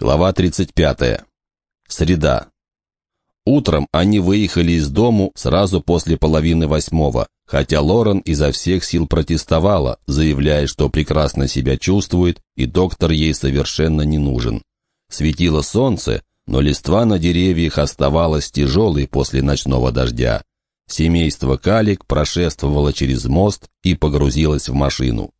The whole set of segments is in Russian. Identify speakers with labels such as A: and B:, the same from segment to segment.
A: Глава 35. Среда. Утром они выехали из дому сразу после половины восьмого, хотя Лорен изо всех сил протестовала, заявляя, что прекрасно себя чувствует и доктор ей совершенно не нужен. Светило солнце, но листва на деревьях оставалась тяжелой после ночного дождя. Семейство Калик прошествовало через мост и погрузилось в машину.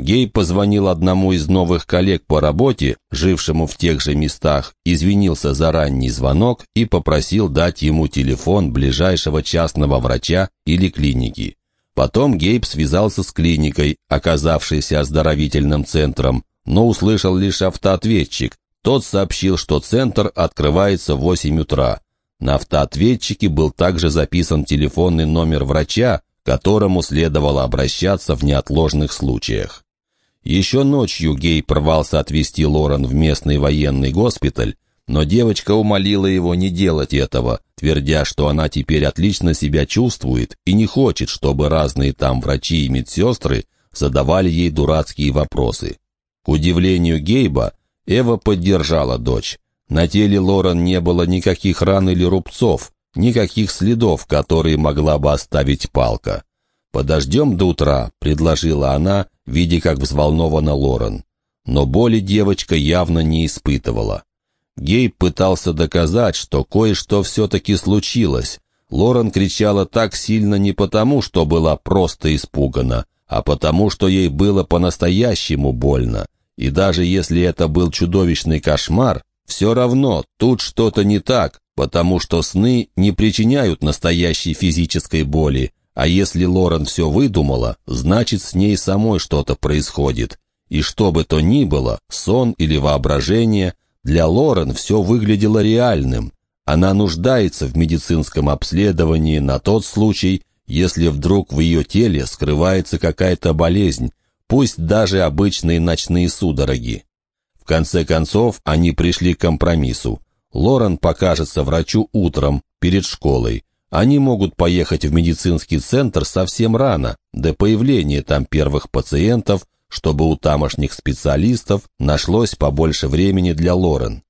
A: Гей позвонил одному из новых коллег по работе, жившему в тех же местах, извинился за ранний звонок и попросил дать ему телефон ближайшего частного врача или клиники. Потом Гейб связался с клиникой, оказавшейся оздоровительным центром, но услышал лишь автоответчик. Тот сообщил, что центр открывается в 8 утра. На автоответчике был также записан телефонный номер врача, к которому следовало обращаться в неотложных случаях. Еще ночью Гей порвался отвезти Лорен в местный военный госпиталь, но девочка умолила его не делать этого, твердя, что она теперь отлично себя чувствует и не хочет, чтобы разные там врачи и медсестры задавали ей дурацкие вопросы. К удивлению Гейба, Эва поддержала дочь. На теле Лорен не было никаких ран или рубцов, никаких следов, которые могла бы оставить палка. «Подождем до утра», — предложила она, видя, как взволнована Лорен. Но боли девочка явно не испытывала. Гейб пытался доказать, что кое-что все-таки случилось. Лорен кричала так сильно не потому, что была просто испугана, а потому, что ей было по-настоящему больно. И даже если это был чудовищный кошмар, все равно тут что-то не так, потому что сны не причиняют настоящей физической боли, а если Лорен все выдумала, значит, с ней самой что-то происходит. И что бы то ни было, сон или воображение, для Лорен все выглядело реальным. Она нуждается в медицинском обследовании на тот случай, если вдруг в ее теле скрывается какая-то болезнь, пусть даже обычные ночные судороги. В конце концов, они пришли к компромиссу. Лорен покажется врачу утром, перед школой, они могут поехать в медицинский центр совсем рано, до появления там первых пациентов, чтобы у тамошних специалистов нашлось побольше времени для Лорен.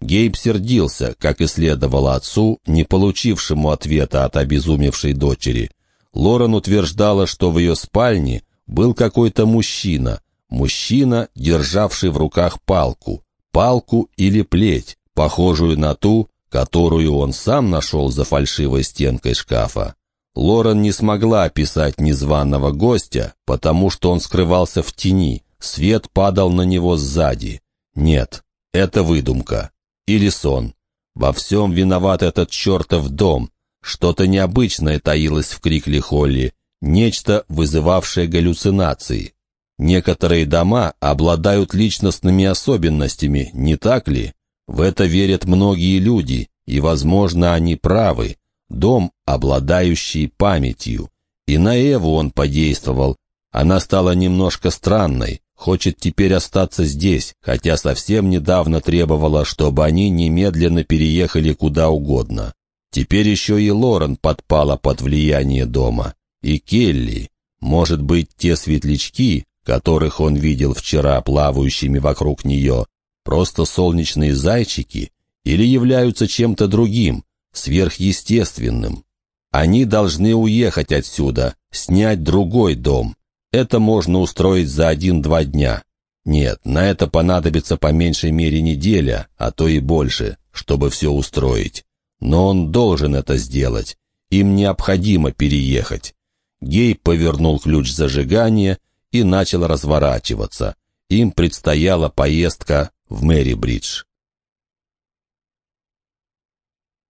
A: Гейб сердился, как и следовало отцу, не получившему ответа от обезумевшей дочери. Лорен утверждала, что в ее спальне был какой-то мужчина, мужчина, державший в руках палку, палку или плеть, похожую на ту, которую он сам нашел за фальшивой стенкой шкафа. Лорен не смогла описать незваного гостя, потому что он скрывался в тени, свет падал на него сзади. Нет, это выдумка. Или сон. Во всем виноват этот чертов дом. Что-то необычное таилось в крикле Холли, нечто, вызывавшее галлюцинации. Некоторые дома обладают личностными особенностями, не так ли? В это верят многие люди, и, возможно, они правы. Дом, обладающий памятью. И на Эву он подействовал. Она стала немножко странной, хочет теперь остаться здесь, хотя совсем недавно требовала, чтобы они немедленно переехали куда угодно. Теперь еще и Лорен подпала под влияние дома. И Келли. Может быть, те светлячки, которых он видел вчера плавающими вокруг нее, просто солнечные зайчики или являются чем-то другим, сверхъестественным. Они должны уехать отсюда, снять другой дом. Это можно устроить за один-два дня. Нет, на это понадобится по меньшей мере неделя, а то и больше, чтобы все устроить. Но он должен это сделать. Им необходимо переехать. Гей повернул ключ зажигания и начал разворачиваться. Им предстояла поездка в Мэри-Бридж.